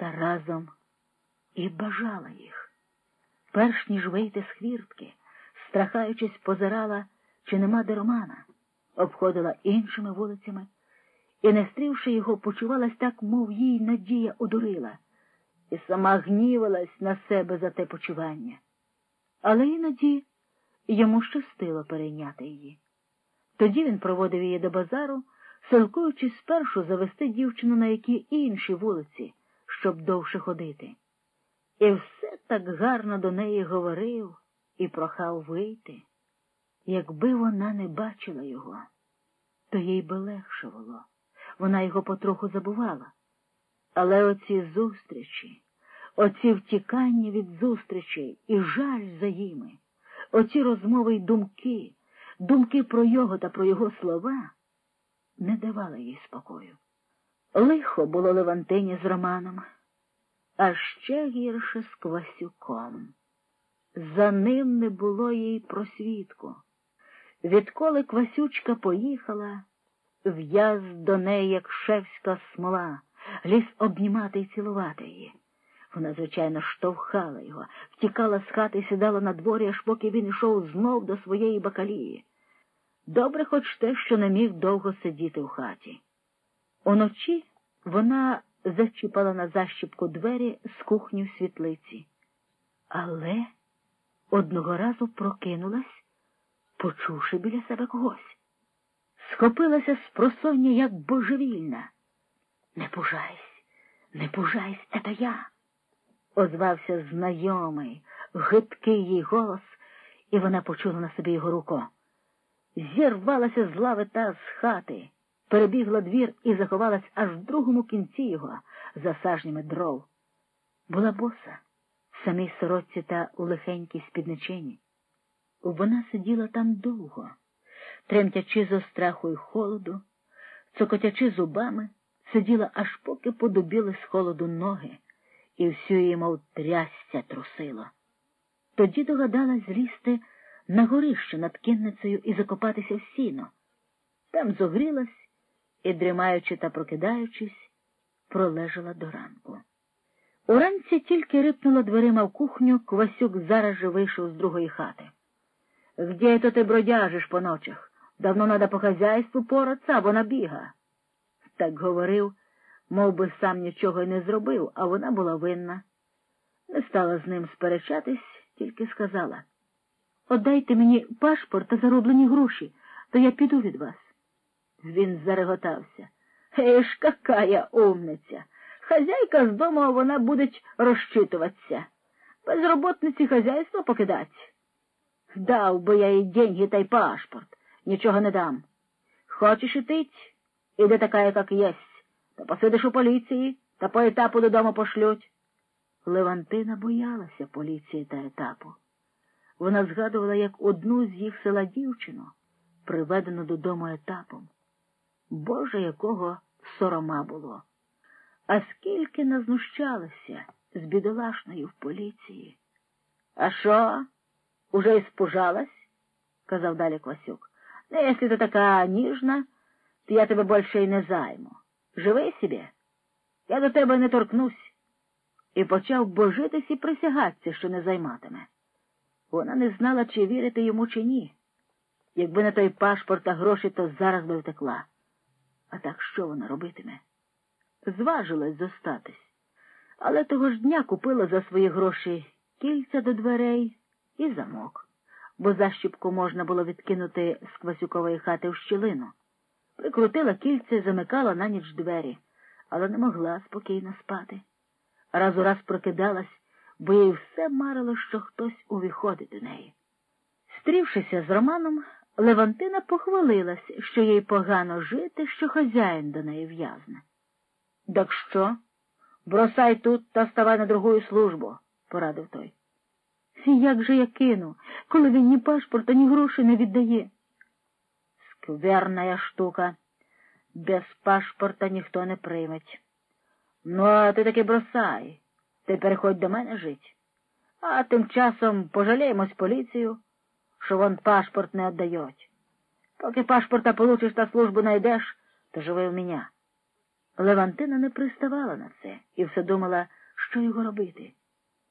та разом і бажала їх. Перш ніж вийти з хвіртки, страхаючись, позирала, чи нема дермана, обходила іншими вулицями і, не стрівши його, почувалась так, мов їй надія одурила, і сама гнівалась на себе за те почування. Але іноді йому щастило перейняти її. Тоді він проводив її до базару, силкуючись спершу завести дівчину на які інші вулиці, щоб довше ходити. І все так гарно до неї говорив і прохав вийти. Якби вона не бачила його, то їй би легше було. Вона його потроху забувала. Але оці зустрічі, оці втікання від зустрічей і жаль за їми, оці розмови й думки, думки про його та про його слова не давали їй спокою. Лихо було Левантині з Романом, а ще гірше з Квасюком. За ним не було їй просвідку. Відколи Квасючка поїхала, в'яз до неї, як шевська смола, ліз обнімати і цілувати її. Вона, звичайно, штовхала його, втікала з хати і сідала на дворі, аж поки він йшов знов до своєї бакалії. Добре хоч те, що не міг довго сидіти в хаті. Уночі вона зачіпала на защіпку двері з кухні в світлиці. Але одного разу прокинулась, почувши біля себе когось. Схопилася з просоння, як божевільна. Не пужайсь, не пужайсь, це я. Озвався знайомий, гидкий їй голос, і вона почула на собі його руку. Зірвалася з лави та з хати, перебігла двір і заховалась аж в другому кінці його за сажнями дров. Була боса, в самій сорочці та у лихенькій спідничині. Вона сиділа там довго, тремтячи зо страху й холоду, цокотячи зубами, сиділа, аж поки подубіли з холоду ноги, і всю її, мов трясця, трусило. Тоді догадалась злізти на горище над кінницею і закопатися в сіно. Там зогрілась і, дрімаючи та прокидаючись, пролежала до ранку. Уранці тільки рипнула дверима в кухню, Квасюк зараз же вийшов з другої хати. Где то ти бродяжиш по ночах? Давно надо по хазяйству пораться, або набіга. Так говорив, мов би сам нічого й не зробив, а вона була винна. Не стала з ним сперечатись, тільки сказала Отдайте мені пашпорт та зароблені гроші, то я піду від вас. Він зареготався. Еш, какая умниця. Хазяйка з дому, вона буде розчитуватися. Безроботниці хазяйство покидать. Дав би я їй деньги та й пашпорт, нічого не дам. Хочеш ітить? Іди така, як єсть, та посидиш у поліції та по етапу додому пошлють. Левантина боялася поліції та етапу. Вона згадувала як одну з їх села дівчину, приведену додому етапом. Боже, якого сорома було. А скільки назнущалася з бідолашною в поліції. А що? Уже й спужалась? казав далі Квасюк. Ну, якщо ти така ніжна, то я тебе більше й не займу. Живи собі, я до тебе не торкнусь. І почав божитись і присягатися, що не займатиме. Вона не знала, чи вірити йому, чи ні. Якби не той пашпорт та гроші, то зараз би втекла. А так що вона робитиме? Зважилась зостатись, але того ж дня купила за свої гроші кільця до дверей і замок, бо защіпку можна було відкинути з Квасюкової хати в щілину. Прикрутила кільце, замикала на ніч двері, але не могла спокійно спати. Раз у раз прокидалась бо їй все марило, що хтось увіходить до неї. Стрівшися з Романом, Левантина похвалилась, що їй погано жити, що хазяїн до неї в'язне. Так що? Бросай тут та ставай на другу службу, порадив той. Як же я кину, коли він ні пашпорта, ні грошей не віддає? Скверная штука. Без пашпорта ніхто не прийметь. Ну, а ти таки бросай. Ти переходь до мене жить. А тим часом пожаліємось поліцію, що вон пашпорт не віддають. Поки пашпорта получиш та службу найдеш, то живи у мене. Левантина не приставала на це і все думала, що його робити.